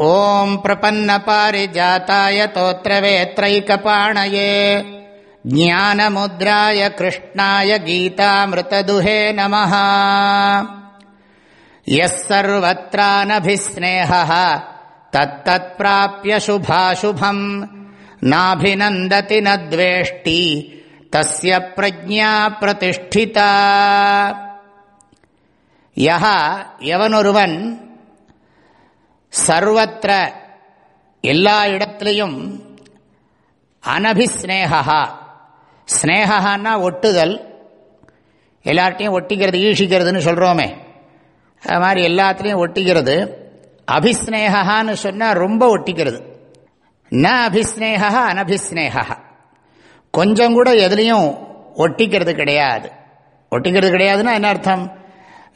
ओम् प्रपन्नपारिजाताय तोत्रवेत्रैकपाणये ज्ञानमुद्राय कृष्णाय गीतामृतदुहे नमः। यः सर्वत्रानभिःस्नेहः तत्तत्प्राप्य शुभाशुभम् नाभिनन्दति न द्वेष्टि तस्य प्रज्ञा प्रतिष्ठिता। यः यवनुवन् சர்வத்திர எல்லா இடத்திலையும் அனபிஸ்னேகா ஸ்னேகான்னா ஒட்டுதல். எல்லார்ட்டையும் ஒட்டிக்கிறது ஈஷிக்கிறதுன்னு சொல்கிறோமே அது மாதிரி எல்லாத்துலேயும் ஒட்டிக்கிறது. அபிஸ்னேகான்னு சொன்னால் ரொம்ப ஒட்டிக்கிறது. ந அபிஸ்னேகா அனபிஸ்னேகா கொஞ்சம் கூட எதுலேயும் ஒட்டிக்கிறது கிடையாது. ஒட்டிக்கிறது கிடையாதுன்னா என்ன அர்த்தம்?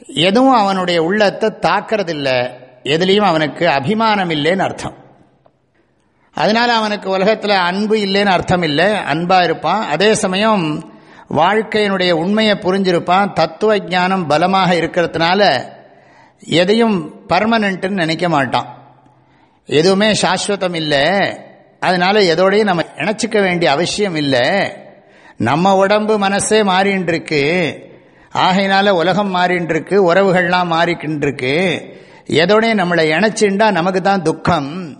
எதுவும் அவனுடைய உள்ளத்தை தாக்கிறதில்லை. எதுலேயும் அவனுக்கு அபிமானம் இல்லைன்னு அர்த்தம். அதனால் அவனுக்கு உலகத்தில் அன்பு இல்லைன்னு அர்த்தம் இல்லை அன்பாக இருப்பான். அதே சமயம் வாழ்க்கையினுடைய உண்மையை புரிஞ்சிருப்பான். தத்துவ ஞானம் பலமாக இருக்கிறதுனால எதையும் பர்மனண்ட்டுன்னு நினைக்க மாட்டான். எதுவுமே சாஸ்வதம் இல்லை. அதனால் எதோடையும் நம்ம இணைச்சிக்க வேண்டிய அவசியம் இல்லை. நம்ம உடம்பு மனசே மாறின்னு ஆகையினால உலகம் மாறின்ட்ருக்கு உறவுகள்லாம் மாறிக்கின்னுருக்கு எதோடையும் நம்மளை இணைச்சுண்டா நமக்கு தான் துக்கம்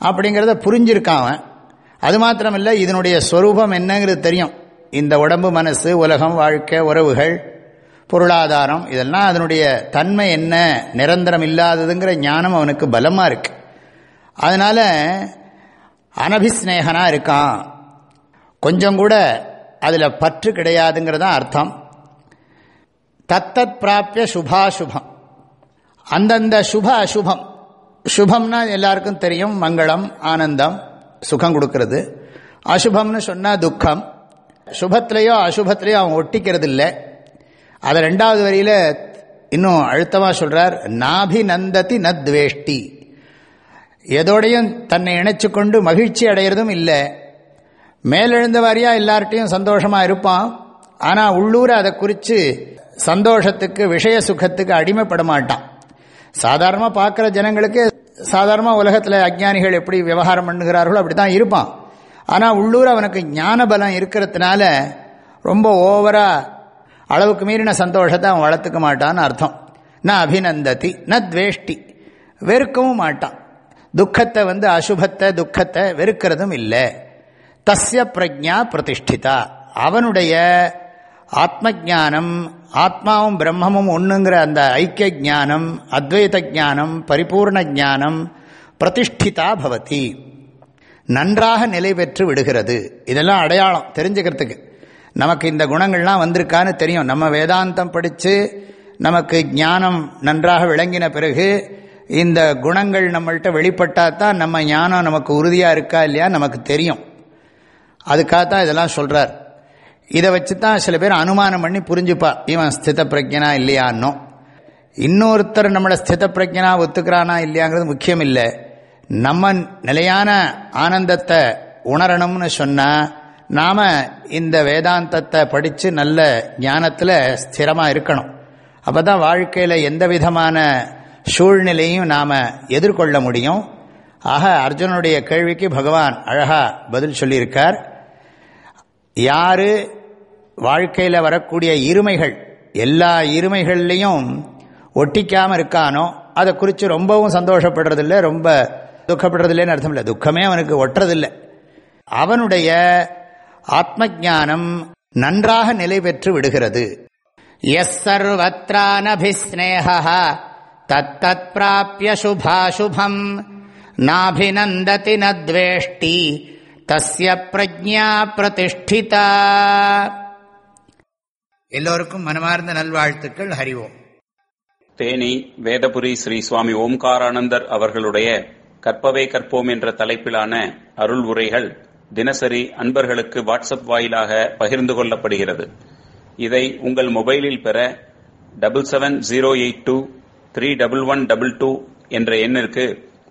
அப்படிங்கிறத புரிஞ்சிருக்கான் அது மாத்திரமில்லை இதனுடைய ஸ்வரூபம் என்னங்கிறது தெரியும். இந்த உடம்பு மனசு உலகம் வாழ்க்கை உறவுகள் பொருளாதாரம் இதெல்லாம் அதனுடைய தன்மை என்ன நிரந்தரம் இல்லாததுங்கிற ஞானம் அவனுக்கு பலமாக இருக்கு. அதனால் அனபிஸ்நேகனாக இருக்கான். கொஞ்சம் கூட அதில் பற்று கிடையாதுங்கிறதான் அர்த்தம். தத்தத் பிராப்பிய சுபாசுபம். அந்தந்த சுப அசுபம். சுபம்னா எல்லாருக்கும் தெரியும். மங்களம் ஆனந்தம் சுகம் கொடுக்கறது. அசுபம்னு சொன்னால் துக்கம். சுபத்திலேயோ அசுபத்திலேயோ அவன் ஒட்டிக்கிறது இல்லை அதை ரெண்டாவது வரியில் இன்னும் அழுத்தமாக சொல்கிறார் நாபி நந்ததி நத்வேஷ்டி. எதோடையும் தன்னை இணைச்சு கொண்டு மகிழ்ச்சி அடையிறதும் இல்லை. மேலெழுந்த வாரியாக எல்லார்ட்டையும் சந்தோஷமாக இருப்பான். ஆனால் உள்ளூரை அதை குறித்து சந்தோஷத்துக்கு விஷய சுகத்துக்கு அடிமைப்பட மாட்டான். சாதாரணமாக பார்க்குற ஜனங்களுக்கு சாதாரணமாக உலகத்தில் அஜ்ஞானிகள் எப்படி விவகாரம் பண்ணுகிறார்களோ அப்படி தான் இருப்பான். ஆனால் உள்ளூர் அவனுக்கு ஞான பலம் இருக்கிறதுனால ரொம்ப ஓவராக அளவுக்கு மீறின சந்தோஷத்தை அவன் வளர்த்துக்க மாட்டான்னு அர்த்தம். நான் அபிநந்ததி ந துவேஷ்டி வெறுக்கவும் மாட்டான். துக்கத்தை வந்து அசுபத்தை துக்கத்தை வெறுக்கிறதும் இல்லை. தஸ்ய பிரஜா பிரதிஷ்டிதா. அவனுடைய ஆத்ம ஜானம் ஆத்மாவும் பிரம்மமும் ஒன்றுங்கிற அந்த ஐக்கிய ஜானம் அத்வைத ஜானம் பரிபூர்ண ஜானம் பிரதிஷ்டிதா பவதி. நன்றாக நிலை பெற்று விடுகிறது. இதெல்லாம் அடையாளம் தெரிஞ்சுக்கிறதுக்கு. நமக்கு இந்த குணங்கள்லாம் வந்திருக்கான்னு தெரியும். நம்ம வேதாந்தம் படித்து நமக்கு ஞானம் நன்றாக விளங்கின பிறகு இந்த குணங்கள் நம்மள்கிட்ட வெளிப்பட்டால் தான் நம்ம ஞானம் நமக்கு உறுதியாக இருக்கா இல்லையா நமக்கு தெரியும். அதுக்காகத்தான் இதெல்லாம் சொல்கிறார் இதை வச்சு தான் சில பேர் அனுமானம் பண்ணி புரிஞ்சுப்பா இவன் ஸ்தித பிரஜனா இல்லையான்னோ. இன்னொருத்தர் நம்மளை ஸ்தித பிரஜனா ஒத்துக்கிறானா இல்லையாங்கிறது முக்கியம் இல்லை நம்ம நிலையான ஆனந்தத்தை உணரணும்னு சொன்னால் நாம் இந்த வேதாந்தத்தை படித்து நல்ல ஞானத்தில் ஸ்திரமாக இருக்கணும். அப்போ தான் வாழ்க்கையில் எந்த விதமான சூழ்நிலையும் நாம் எதிர்கொள்ள முடியும். ஆக அர்ஜுனுடைய கேள்விக்கு பகவான் அழகாக பதில் சொல்லியிருக்கார். யார்? வாழ்க்கையில் வரக்கூடிய இருமைகள். எல்லா இருமைகள்லையும் ஒட்டிக்காமல் இருக்கானோ அதை குறித்து ரொம்பவும் சந்தோஷப்படுறதில்லை ரொம்ப துக்கப்படுறதில்லைன்னு அர்த்தம் இல்லை. துக்கமே அவனுக்கு ஒட்டுறதில்லை. அவனுடைய ஆத்ம ஜானம் நன்றாக நிலை பெற்று விடுகிறது. எஸ் சர்வத்ரானபிஸ்னேகா தத்தத் பிராபிய சுபாசுபம் நாபிநந்ததி நத்வேஷ்டி தஸ்ய பிரஜா பிரதிஷ்டிதா எல்லோருக்கும் மனமார்ந்த நல்வாழ்த்துக்கள் ஹரிவோம் தேனி வேதபுரி ஸ்ரீ சுவாமி ஓம்காரானந்தர் அவர்களுடைய கற்பவே கற்போம் என்ற தலைப்பிலான அருள் உரைகள் தினசரி அன்பர்களுக்கு வாட்ஸ்அப் வாயிலாக பகிர்ந்து கொள்ளப்படுகிறது. இதை உங்கள் மொபைலில் பெற double seven zero eight two three double one double two என்ற எண்ணிற்கு